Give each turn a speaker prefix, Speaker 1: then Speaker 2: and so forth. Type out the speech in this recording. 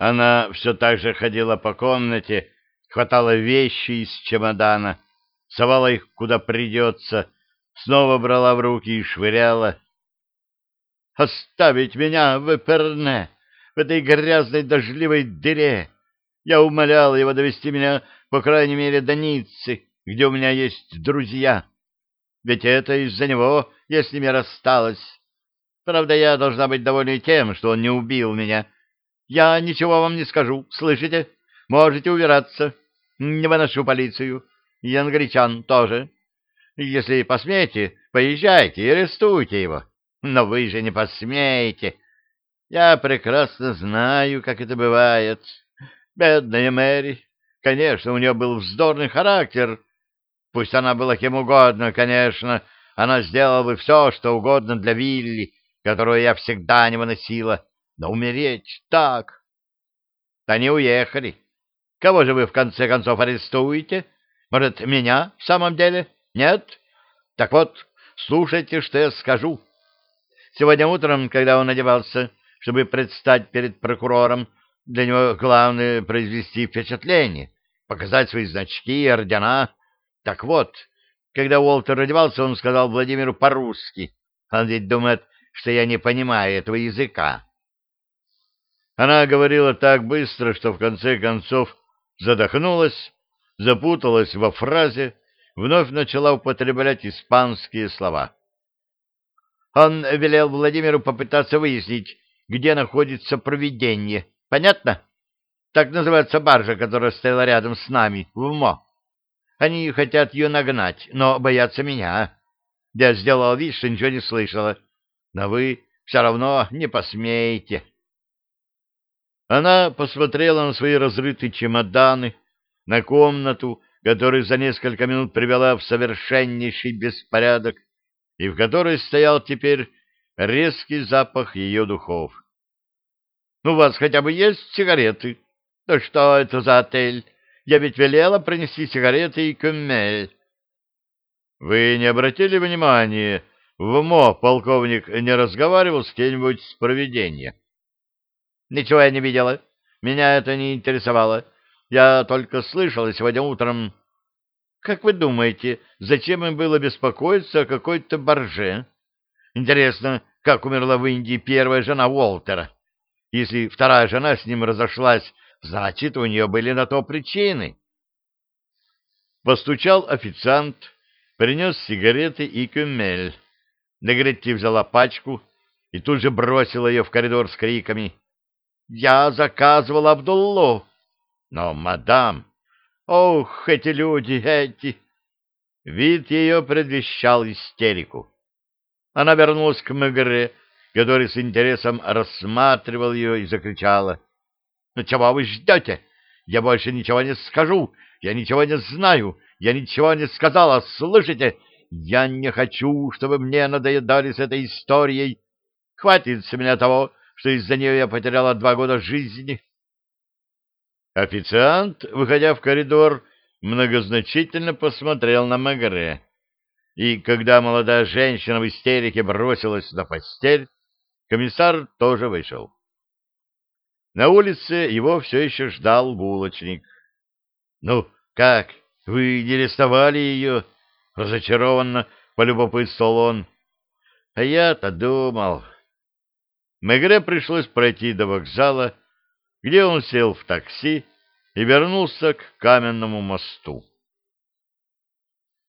Speaker 1: Она все так же ходила по комнате, хватала вещи из чемодана, совала их куда придется, снова брала в руки и швыряла. «Оставить меня в Эперне, в этой грязной дождливой дыре! Я умолял его довести меня, по крайней мере, до Ниццы, где у меня есть друзья. Ведь это из-за него я с ними рассталась. Правда, я должна быть довольна тем, что он не убил меня, — я ничего вам не скажу, слышите? Можете убираться. Не выношу полицию. И англичан тоже. Если посмеете, поезжайте и арестуйте его. Но вы же не посмеете. Я прекрасно знаю, как это бывает. Бедная Мэри. Конечно, у нее был вздорный характер. Пусть она была кем угодно, конечно. Она сделала бы все, что угодно для Вилли, которую я всегда не выносила. Но умереть так... Они уехали. Кого же вы в конце концов арестуете? Может, меня в самом деле? Нет? Так вот, слушайте, что я скажу. Сегодня утром, когда он одевался, чтобы предстать перед прокурором, для него главное произвести впечатление, показать свои значки и ордена. Так вот, когда Уолтер одевался, он сказал Владимиру по-русски. Он ведь думает, что я не понимаю этого языка. Она говорила так быстро, что в конце концов задохнулась, запуталась во фразе, вновь начала употреблять испанские слова. Он велел Владимиру попытаться выяснить, где находится провидение. Понятно? Так называется баржа, которая стояла рядом с нами, в МО. Они хотят ее нагнать, но боятся меня. Я сделал вид, что ничего не слышала. Но вы все равно не посмеете. Она посмотрела на свои разрытые чемоданы, на комнату, которую за несколько минут привела в совершеннейший беспорядок, и в которой стоял теперь резкий запах ее духов. — Ну, у вас хотя бы есть сигареты? — Да что это за отель? Я ведь велела принести сигареты и кюмель. — Вы не обратили внимания, в МО полковник не разговаривал с кем-нибудь с проведения? Ничего я не видела. Меня это не интересовало. Я только слышала сегодня утром... Как вы думаете, зачем им было беспокоиться о какой-то борже? Интересно, как умерла в Индии первая жена Уолтера? Если вторая жена с ним разошлась, значит, у нее были на то причины. Постучал официант, принес сигареты и кюмель. Негретти взяла пачку и тут же бросила ее в коридор с криками — я заказывал Абдуллу. Но, мадам, ох, эти люди, эти... Вид ее предвещал истерику. Она вернулась к Мегре, который с интересом рассматривал ее и закричала. — Ну чего вы ждете? Я больше ничего не скажу. Я ничего не знаю. Я ничего не сказала. Слышите? Я не хочу, чтобы мне надоедали с этой историей. Хватит с меня того, что из-за нее я потеряла два года жизни. Официант, выходя в коридор, многозначительно посмотрел на Магре. И когда молодая женщина в истерике бросилась на постель, комиссар тоже вышел. На улице его все еще ждал булочник. — Ну, как, вы не арестовали ее? — разочарованно полюбопытствовал он. — А я-то думал... Мегре пришлось пройти до вокзала, где он сел в такси и вернулся к каменному мосту.